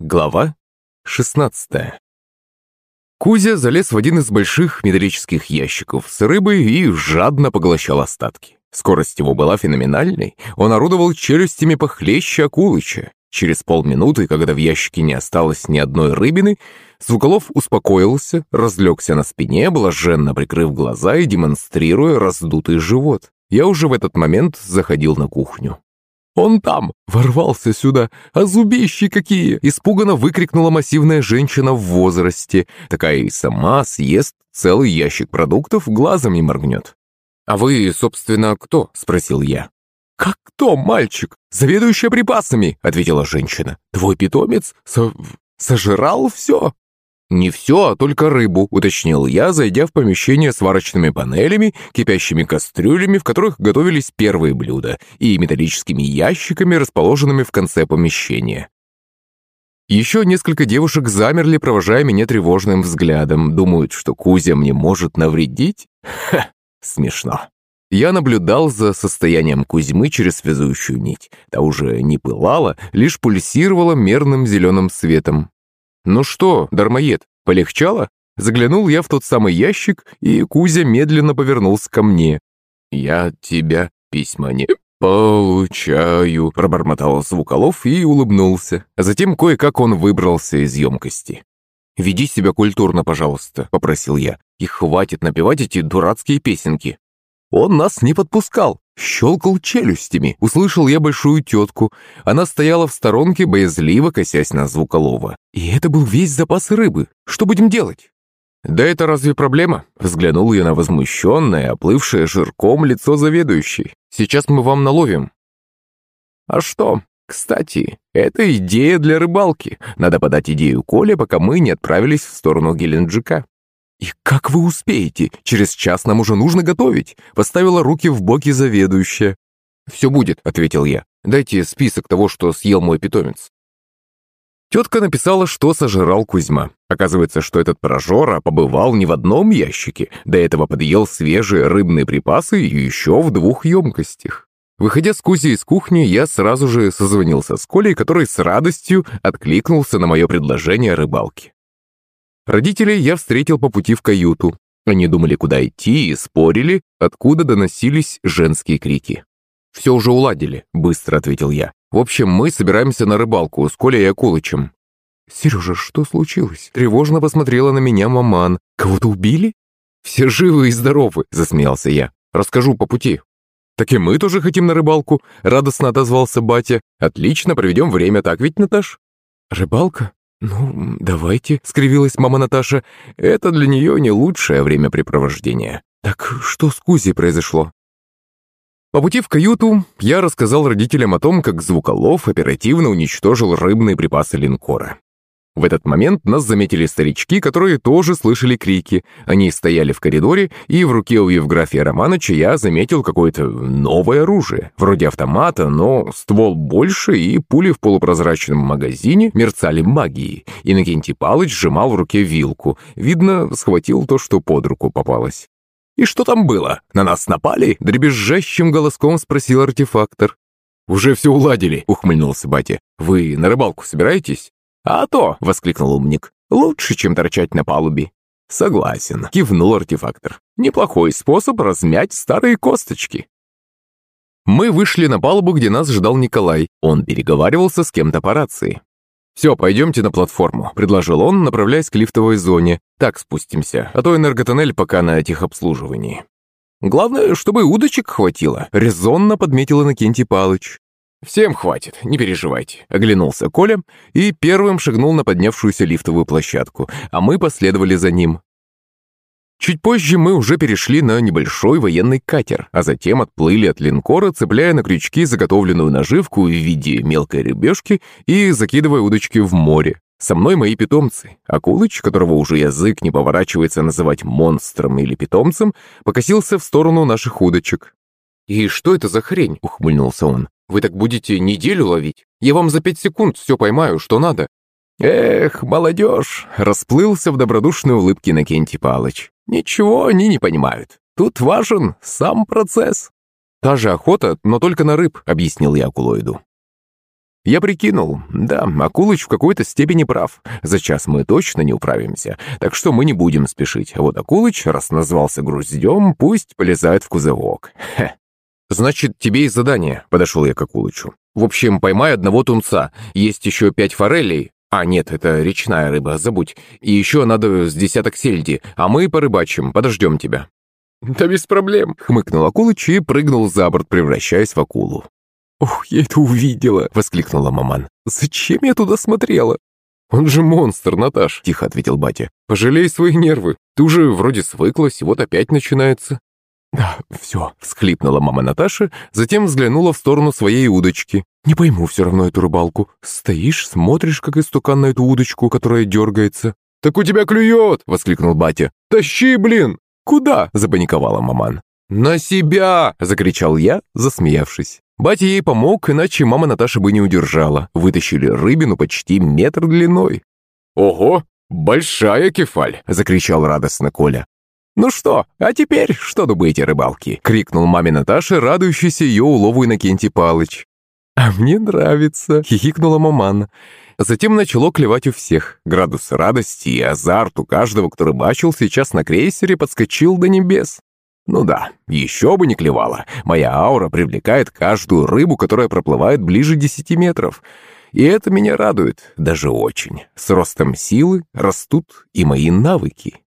Глава 16 Кузя залез в один из больших металлических ящиков с рыбой и жадно поглощал остатки. Скорость его была феноменальной, он орудовал челюстями похлеще Акулыча. Через полминуты, когда в ящике не осталось ни одной рыбины, Звуколов успокоился, разлегся на спине, блаженно прикрыв глаза и демонстрируя раздутый живот. Я уже в этот момент заходил на кухню. «Он там! Ворвался сюда! А зубищи какие!» Испуганно выкрикнула массивная женщина в возрасте. Такая и сама съест целый ящик продуктов, глазом не моргнет. «А вы, собственно, кто?» – спросил я. «Как кто, мальчик? Заведующая припасами!» – ответила женщина. «Твой питомец со... сожрал все!» «Не все, а только рыбу», — уточнил я, зайдя в помещение с варочными панелями, кипящими кастрюлями, в которых готовились первые блюда, и металлическими ящиками, расположенными в конце помещения. Еще несколько девушек замерли, провожая меня тревожным взглядом. Думают, что Кузя мне может навредить? Ха, смешно. Я наблюдал за состоянием Кузьмы через связующую нить. Та уже не пылала, лишь пульсировала мерным зеленым светом. «Ну что, дармоед, полегчало?» Заглянул я в тот самый ящик, и Кузя медленно повернулся ко мне. «Я от тебя письма не получаю», — пробормотал Звуколов и улыбнулся. Затем кое-как он выбрался из емкости. «Веди себя культурно, пожалуйста», — попросил я. «И хватит напевать эти дурацкие песенки». Он нас не подпускал, щелкал челюстями. Услышал я большую тетку. Она стояла в сторонке, боязливо косясь на звуколова. И это был весь запас рыбы. Что будем делать? «Да это разве проблема?» Взглянул я на возмущенное, оплывшее жирком лицо заведующей. «Сейчас мы вам наловим». «А что? Кстати, это идея для рыбалки. Надо подать идею Коле, пока мы не отправились в сторону Геленджика». «И как вы успеете? Через час нам уже нужно готовить!» Поставила руки в боки заведующая. «Все будет», — ответил я. «Дайте список того, что съел мой питомец». Тетка написала, что сожрал Кузьма. Оказывается, что этот прожора побывал не в одном ящике, до этого подъел свежие рыбные припасы и еще в двух емкостях. Выходя с Кузи из кухни, я сразу же созвонился с Колей, который с радостью откликнулся на мое предложение о рыбалке. Родителей я встретил по пути в каюту. Они думали, куда идти, и спорили, откуда доносились женские крики. «Все уже уладили», — быстро ответил я. «В общем, мы собираемся на рыбалку с Колей и Акулычем». «Сережа, что случилось?» Тревожно посмотрела на меня маман. «Кого-то убили?» «Все живы и здоровы», — засмеялся я. «Расскажу по пути». «Так и мы тоже хотим на рыбалку», — радостно отозвался батя. «Отлично, проведем время, так ведь, Наташ?» «Рыбалка? «Ну, давайте», — скривилась мама Наташа. «Это для нее не лучшее времяпрепровождение». «Так что с Кузей произошло?» По пути в каюту я рассказал родителям о том, как Звуколов оперативно уничтожил рыбные припасы линкора. В этот момент нас заметили старички, которые тоже слышали крики. Они стояли в коридоре, и в руке у Евграфия Романовича я заметил какое-то новое оружие. Вроде автомата, но ствол больше, и пули в полупрозрачном магазине мерцали магией. Иннокентий Палыч сжимал в руке вилку. Видно, схватил то, что под руку попалось. «И что там было? На нас напали?» Дребезжащим голоском спросил артефактор. «Уже все уладили», — ухмыльнулся батя. «Вы на рыбалку собираетесь?» «А то!» — воскликнул умник. «Лучше, чем торчать на палубе». «Согласен», — кивнул артефактор. «Неплохой способ размять старые косточки». Мы вышли на палубу, где нас ждал Николай. Он переговаривался с кем-то по рации. «Все, пойдемте на платформу», — предложил он, направляясь к лифтовой зоне. «Так спустимся, а то энерготоннель пока на техобслуживании». «Главное, чтобы удочек хватило», — резонно подметил Иннокентий Палыч. «Всем хватит, не переживайте», — оглянулся Коля и первым шагнул на поднявшуюся лифтовую площадку, а мы последовали за ним. Чуть позже мы уже перешли на небольшой военный катер, а затем отплыли от линкора, цепляя на крючки заготовленную наживку в виде мелкой рыбешки и закидывая удочки в море. Со мной мои питомцы. Акулыч, которого уже язык не поворачивается называть монстром или питомцем, покосился в сторону наших удочек. «И что это за хрень?» — ухмыльнулся он. Вы так будете неделю ловить? Я вам за пять секунд все поймаю, что надо». «Эх, молодежь!» — расплылся в добродушной улыбке Накентий Палыч. «Ничего они не понимают. Тут важен сам процесс». «Та же охота, но только на рыб», — объяснил я Акулоиду. Я прикинул, да, Акулыч в какой-то степени прав. За час мы точно не управимся, так что мы не будем спешить. А вот Акулыч, раз назвался груздем, пусть полезает в кузовок. Хе. «Значит, тебе и задание», — подошел я к Акулычу. «В общем, поймай одного тунца. Есть еще пять форелей. А, нет, это речная рыба, забудь. И еще надо с десяток сельди, а мы порыбачим, подождем тебя». «Да без проблем», — хмыкнул Акулыч и прыгнул за борт, превращаясь в акулу. «Ох, я это увидела!» — воскликнула маман. «Зачем я туда смотрела?» «Он же монстр, Наташ!» — тихо ответил батя. «Пожалей свои нервы. Ты уже вроде свыклась, вот опять начинается». «Да, все», — всхлипнула мама Наташи, затем взглянула в сторону своей удочки. «Не пойму все равно эту рыбалку. Стоишь, смотришь, как истукан на эту удочку, которая дергается». «Так у тебя клюет!» — воскликнул батя. «Тащи, блин!» «Куда?» — запаниковала маман. «На себя!» — закричал я, засмеявшись. Батя ей помог, иначе мама Наташа бы не удержала. Вытащили рыбину почти метр длиной. «Ого, большая кефаль!» — закричал радостно Коля. «Ну что, а теперь что думаете, рыбалки?» — крикнул маме Наташе, радующийся ее улову Иннокентий Палыч. «А мне нравится!» — хихикнула маман. Затем начало клевать у всех. Градус радости и азарт у каждого, кто рыбачил сейчас на крейсере, подскочил до небес. Ну да, еще бы не клевало. Моя аура привлекает каждую рыбу, которая проплывает ближе 10 метров. И это меня радует, даже очень. С ростом силы растут и мои навыки.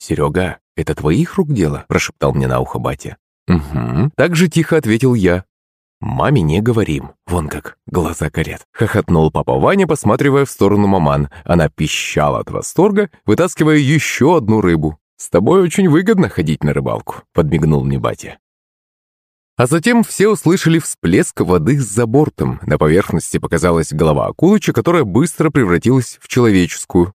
«Серега, это твоих рук дело?» – прошептал мне на ухо батя. «Угу», – так же тихо ответил я. «Маме не говорим. Вон как, глаза горят». Хохотнул папа Ваня, посматривая в сторону маман. Она пищала от восторга, вытаскивая еще одну рыбу. «С тобой очень выгодно ходить на рыбалку», — подмигнул мне батя. А затем все услышали всплеск воды за бортом. На поверхности показалась голова Акулыча, которая быстро превратилась в человеческую.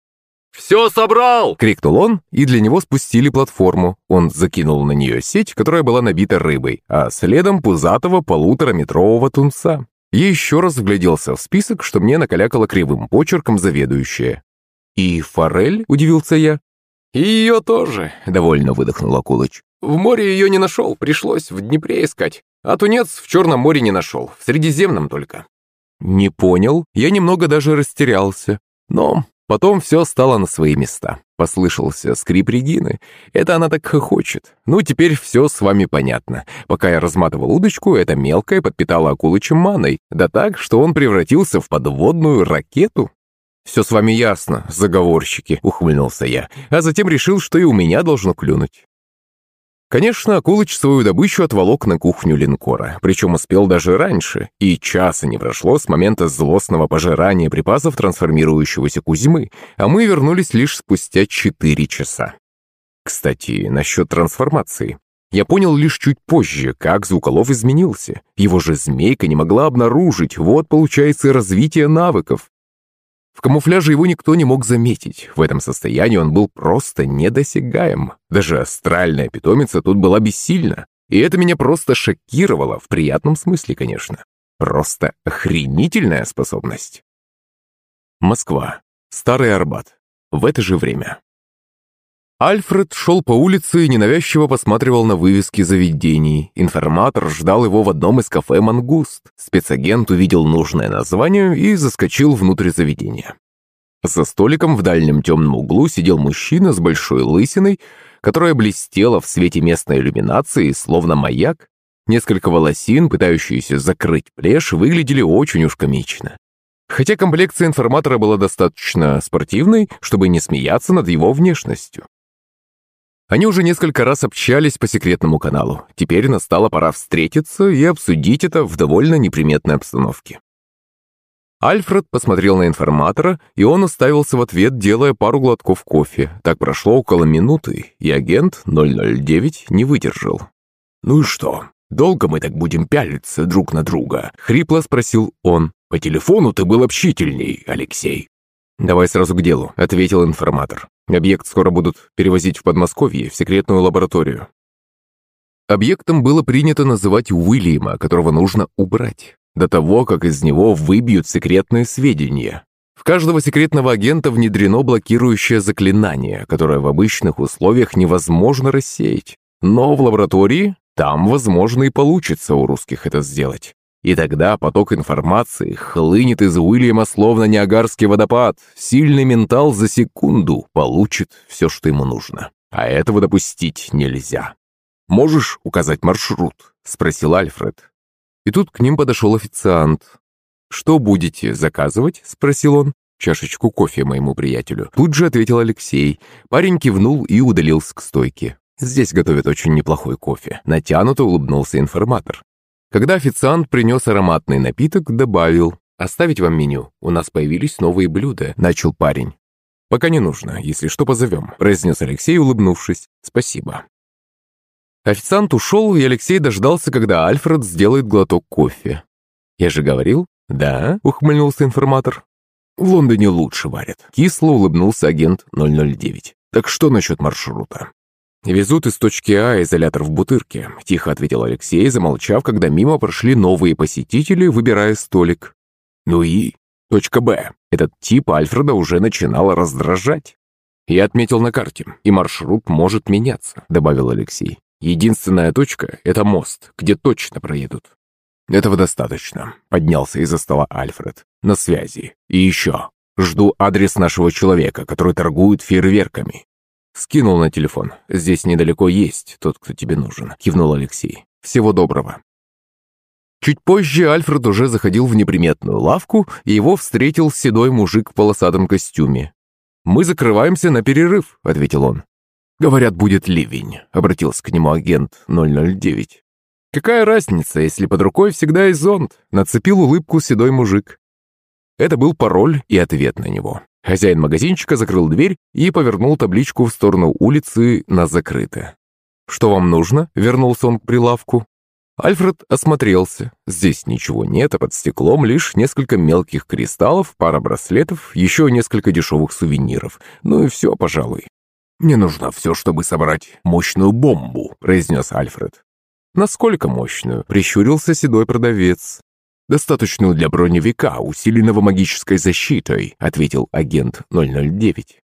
«Все собрал!» — крикнул он, и для него спустили платформу. Он закинул на нее сеть, которая была набита рыбой, а следом пузатого полутораметрового тунца. Я еще раз вгляделся в список, что мне накалякало кривым почерком заведующая. «И форель?» — удивился я. «И ее тоже», — довольно выдохнул Акулыч. «В море ее не нашел, пришлось в Днепре искать. А тунец в Черном море не нашел, в Средиземном только». «Не понял, я немного даже растерялся. Но потом все стало на свои места. Послышался скрип Регины. Это она так хохочет. Ну, теперь все с вами понятно. Пока я разматывал удочку, эта мелкая подпитала Акулычем маной. Да так, что он превратился в подводную ракету. «Все с вами ясно, заговорщики», — ухмыльнулся я, а затем решил, что и у меня должно клюнуть. Конечно, Акулыч свою добычу отволок на кухню линкора, причем успел даже раньше, и часа не прошло с момента злостного пожирания припасов трансформирующегося Кузьмы, а мы вернулись лишь спустя четыре часа. Кстати, насчет трансформации. Я понял лишь чуть позже, как Звуколов изменился. Его же змейка не могла обнаружить, вот получается развитие навыков. В камуфляже его никто не мог заметить. В этом состоянии он был просто недосягаем. Даже астральная питомица тут была бессильна. И это меня просто шокировало, в приятном смысле, конечно. Просто охренительная способность. Москва. Старый Арбат. В это же время. Альфред шел по улице и ненавязчиво посматривал на вывески заведений. Информатор ждал его в одном из кафе «Мангуст». Спецагент увидел нужное название и заскочил внутрь заведения. За столиком в дальнем темном углу сидел мужчина с большой лысиной, которая блестела в свете местной иллюминации, словно маяк. Несколько волосин, пытающиеся закрыть плешь, выглядели очень уж комично. Хотя комплекция информатора была достаточно спортивной, чтобы не смеяться над его внешностью. Они уже несколько раз общались по секретному каналу. Теперь настала пора встретиться и обсудить это в довольно неприметной обстановке. Альфред посмотрел на информатора, и он уставился в ответ, делая пару глотков кофе. Так прошло около минуты, и агент 009 не выдержал. «Ну и что, долго мы так будем пялиться друг на друга?» — хрипло спросил он. «По телефону ты был общительней, Алексей». «Давай сразу к делу», — ответил информатор. «Объект скоро будут перевозить в Подмосковье, в секретную лабораторию». Объектом было принято называть Уильяма, которого нужно убрать, до того, как из него выбьют секретные сведения. В каждого секретного агента внедрено блокирующее заклинание, которое в обычных условиях невозможно рассеять. Но в лаборатории там, возможно, и получится у русских это сделать. И тогда поток информации хлынет из Уильяма словно Ниагарский водопад. Сильный ментал за секунду получит все, что ему нужно. А этого допустить нельзя. «Можешь указать маршрут?» – спросил Альфред. И тут к ним подошел официант. «Что будете заказывать?» – спросил он. «Чашечку кофе моему приятелю». Тут же ответил Алексей. Парень кивнул и удалился к стойке. «Здесь готовят очень неплохой кофе». Натянуто улыбнулся информатор. Когда официант принес ароматный напиток, добавил «Оставить вам меню, у нас появились новые блюда», – начал парень. «Пока не нужно, если что, позовем», – произнес Алексей, улыбнувшись. «Спасибо». Официант ушел, и Алексей дождался, когда Альфред сделает глоток кофе. «Я же говорил?» «Да», — ухмыльнулся информатор. «В Лондоне лучше варят», — кисло улыбнулся агент 009. «Так что насчет маршрута?» «Везут из точки А изолятор в Бутырке», – тихо ответил Алексей, замолчав, когда мимо прошли новые посетители, выбирая столик. «Ну и? Точка Б. Этот тип Альфреда уже начинал раздражать». «Я отметил на карте, и маршрут может меняться», – добавил Алексей. «Единственная точка – это мост, где точно проедут». «Этого достаточно», – поднялся из-за стола Альфред. «На связи. И еще. Жду адрес нашего человека, который торгует фейерверками. «Скинул на телефон. Здесь недалеко есть тот, кто тебе нужен», — кивнул Алексей. «Всего доброго». Чуть позже Альфред уже заходил в неприметную лавку, и его встретил седой мужик в полосатом костюме. «Мы закрываемся на перерыв», — ответил он. «Говорят, будет ливень», — обратился к нему агент 009. «Какая разница, если под рукой всегда есть зонт?» — нацепил улыбку седой мужик. Это был пароль и ответ на него. Хозяин магазинчика закрыл дверь и повернул табличку в сторону улицы на закрыто. «Что вам нужно?» — вернулся он к прилавку. Альфред осмотрелся. Здесь ничего нет, а под стеклом лишь несколько мелких кристаллов, пара браслетов, еще несколько дешевых сувениров. Ну и все, пожалуй. «Мне нужно все, чтобы собрать мощную бомбу», — произнес Альфред. «Насколько мощную?» — прищурился седой продавец. «Достаточную для броневика, усиленного магической защитой», ответил агент 009.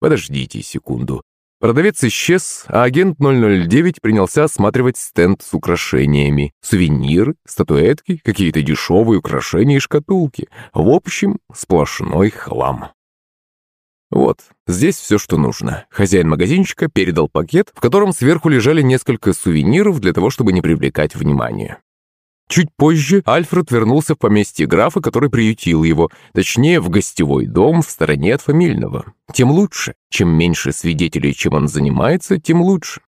«Подождите секунду». Продавец исчез, а агент 009 принялся осматривать стенд с украшениями. Сувениры, статуэтки, какие-то дешевые украшения и шкатулки. В общем, сплошной хлам. Вот, здесь все, что нужно. Хозяин магазинчика передал пакет, в котором сверху лежали несколько сувениров для того, чтобы не привлекать внимания. Чуть позже Альфред вернулся в поместье графа, который приютил его, точнее, в гостевой дом в стороне от фамильного. Тем лучше. Чем меньше свидетелей, чем он занимается, тем лучше.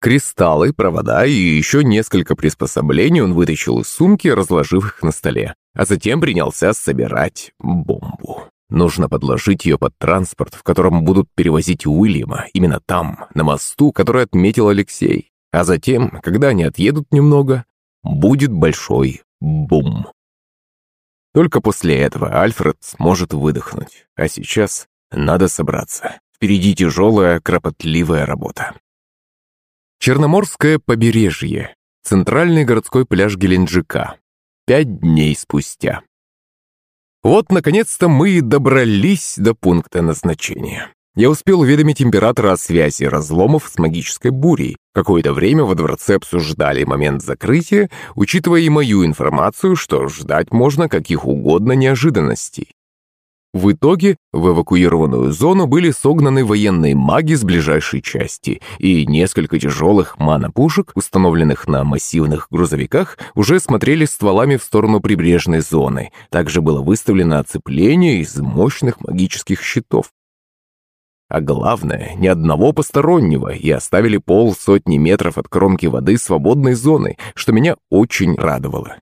Кристаллы, провода и еще несколько приспособлений он вытащил из сумки, разложив их на столе. А затем принялся собирать бомбу. Нужно подложить ее под транспорт, в котором будут перевозить Уильяма, именно там, на мосту, который отметил Алексей. А затем, когда они отъедут немного, будет большой бум. Только после этого Альфред сможет выдохнуть. А сейчас надо собраться. Впереди тяжелая, кропотливая работа. Черноморское побережье. Центральный городской пляж Геленджика. Пять дней спустя. Вот, наконец-то, мы и добрались до пункта назначения. Я успел уведомить императора о связи разломов с магической бурей. Какое-то время во дворце обсуждали момент закрытия, учитывая и мою информацию, что ждать можно каких угодно неожиданностей. В итоге в эвакуированную зону были согнаны военные маги с ближайшей части, и несколько тяжелых манопушек, установленных на массивных грузовиках, уже смотрели стволами в сторону прибрежной зоны. Также было выставлено оцепление из мощных магических щитов. А главное, ни одного постороннего, и оставили полсотни метров от кромки воды свободной зоны, что меня очень радовало.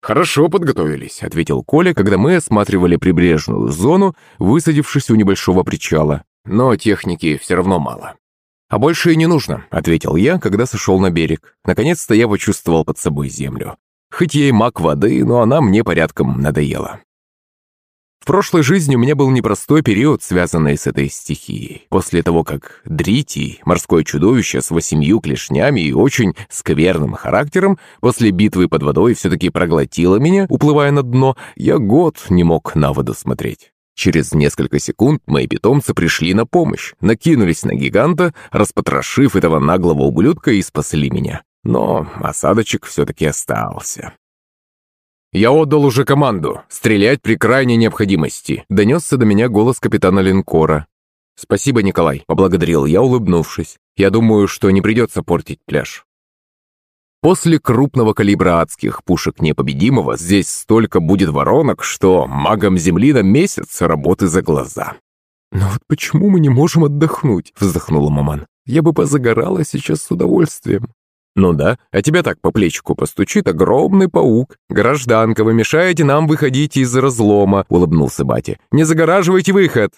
«Хорошо подготовились», — ответил Коля, когда мы осматривали прибрежную зону, высадившись у небольшого причала. «Но техники все равно мало». «А больше и не нужно», — ответил я, когда сошел на берег. Наконец-то я почувствовал под собой землю. Хоть я и маг воды, но она мне порядком надоела. В прошлой жизни у меня был непростой период, связанный с этой стихией. После того, как Дрити, морское чудовище с восемью клешнями и очень скверным характером, после битвы под водой все-таки проглотило меня, уплывая на дно, я год не мог на воду смотреть. Через несколько секунд мои питомцы пришли на помощь, накинулись на гиганта, распотрошив этого наглого ублюдка и спасли меня. Но осадочек все-таки остался. «Я отдал уже команду. Стрелять при крайней необходимости», — донесся до меня голос капитана линкора. «Спасибо, Николай», — поблагодарил я, улыбнувшись. «Я думаю, что не придется портить пляж». После крупного калибра адских пушек непобедимого здесь столько будет воронок, что магам Земли на месяц работы за глаза. «Но вот почему мы не можем отдохнуть?» — вздохнула маман. «Я бы позагорала сейчас с удовольствием». «Ну да, а тебя так по плечику постучит огромный паук. Гражданка, вы мешаете нам выходить из разлома», — улыбнулся батя. «Не загораживайте выход!»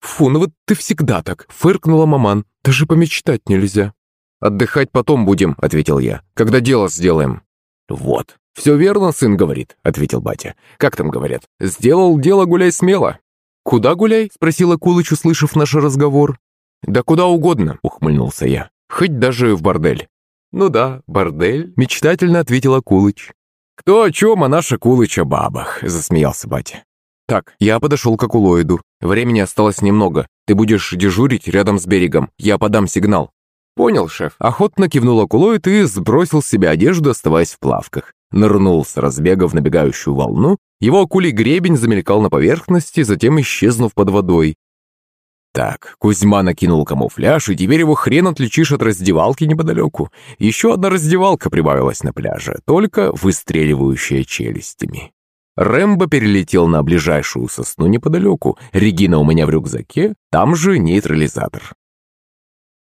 «Фу, ну вот ты всегда так!» — фыркнула маман. «Даже помечтать нельзя!» «Отдыхать потом будем», — ответил я, — «когда дело сделаем». «Вот, все верно, сын говорит», — ответил батя. «Как там говорят? Сделал дело, гуляй смело». «Куда гуляй?» — спросила Кулыч, услышав наш разговор. «Да куда угодно», — ухмыльнулся я. «Хоть даже в бордель». «Ну да, бордель», — мечтательно ответила Кулыч. «Кто о чем, а наша Кулыч о бабах», — засмеялся батя. «Так, я подошел к Акулоиду. Времени осталось немного. Ты будешь дежурить рядом с берегом. Я подам сигнал». «Понял, шеф». Охотно кивнул Акулоид и сбросил с себя одежду, оставаясь в плавках. Нырнул с разбега в набегающую волну. Его акулий гребень замелькал на поверхности, затем исчезнув под водой. Так, Кузьма накинул камуфляж, и теперь его хрен отличишь от раздевалки неподалеку. Еще одна раздевалка прибавилась на пляже, только выстреливающая челюстями. Рэмбо перелетел на ближайшую сосну неподалеку. Регина у меня в рюкзаке, там же нейтрализатор.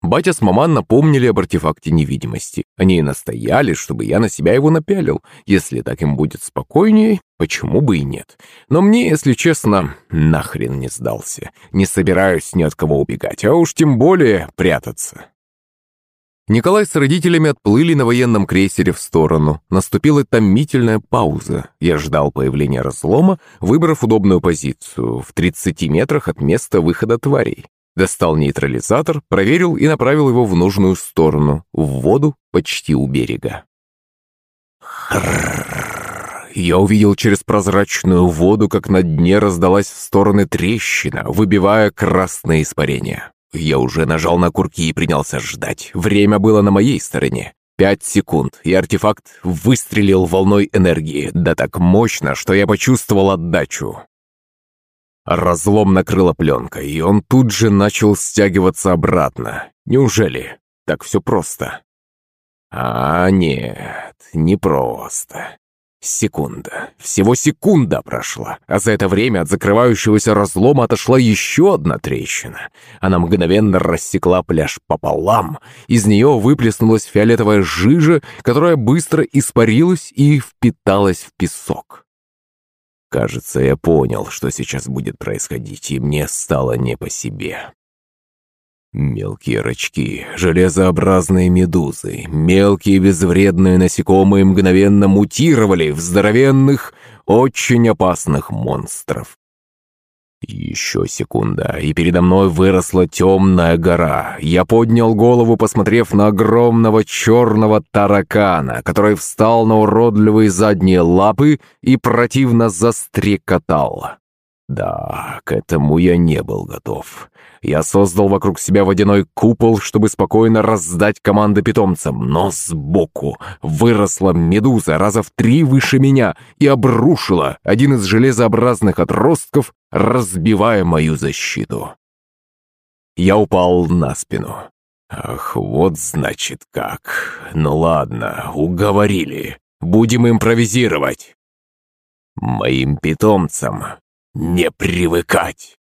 Батя с маман напомнили об артефакте невидимости. Они настояли, чтобы я на себя его напялил. Если так им будет спокойнее, почему бы и нет. Но мне, если честно, нахрен не сдался. Не собираюсь ни от кого убегать, а уж тем более прятаться. Николай с родителями отплыли на военном крейсере в сторону. Наступила томительная пауза. Я ждал появления разлома, выбрав удобную позицию в 30 метрах от места выхода тварей. Достал нейтрализатор, проверил и направил его в нужную сторону, в воду почти у берега. Я увидел через прозрачную воду, как на дне раздалась в стороны трещина, выбивая красное испарение. Я уже нажал на курки и принялся ждать. Время было на моей стороне. Пять секунд, и артефакт выстрелил волной энергии, да так мощно, что я почувствовал отдачу. Разлом накрыла пленкой, и он тут же начал стягиваться обратно. Неужели так все просто? А нет, не просто. Секунда. Всего секунда прошла, а за это время от закрывающегося разлома отошла еще одна трещина. Она мгновенно рассекла пляж пополам. Из нее выплеснулась фиолетовая жижа, которая быстро испарилась и впиталась в песок. Кажется, я понял, что сейчас будет происходить, и мне стало не по себе. Мелкие рачки, железообразные медузы, мелкие безвредные насекомые мгновенно мутировали в здоровенных, очень опасных монстров. Еще секунда, и передо мной выросла темная гора. Я поднял голову, посмотрев на огромного черного таракана, который встал на уродливые задние лапы и противно застрекотал. Да, к этому я не был готов. Я создал вокруг себя водяной купол, чтобы спокойно раздать команды питомцам, но сбоку выросла медуза раза в три выше меня и обрушила один из железообразных отростков, разбивая мою защиту. Я упал на спину. Ах, вот значит как. Ну ладно, уговорили. Будем импровизировать. Моим питомцам не привыкать.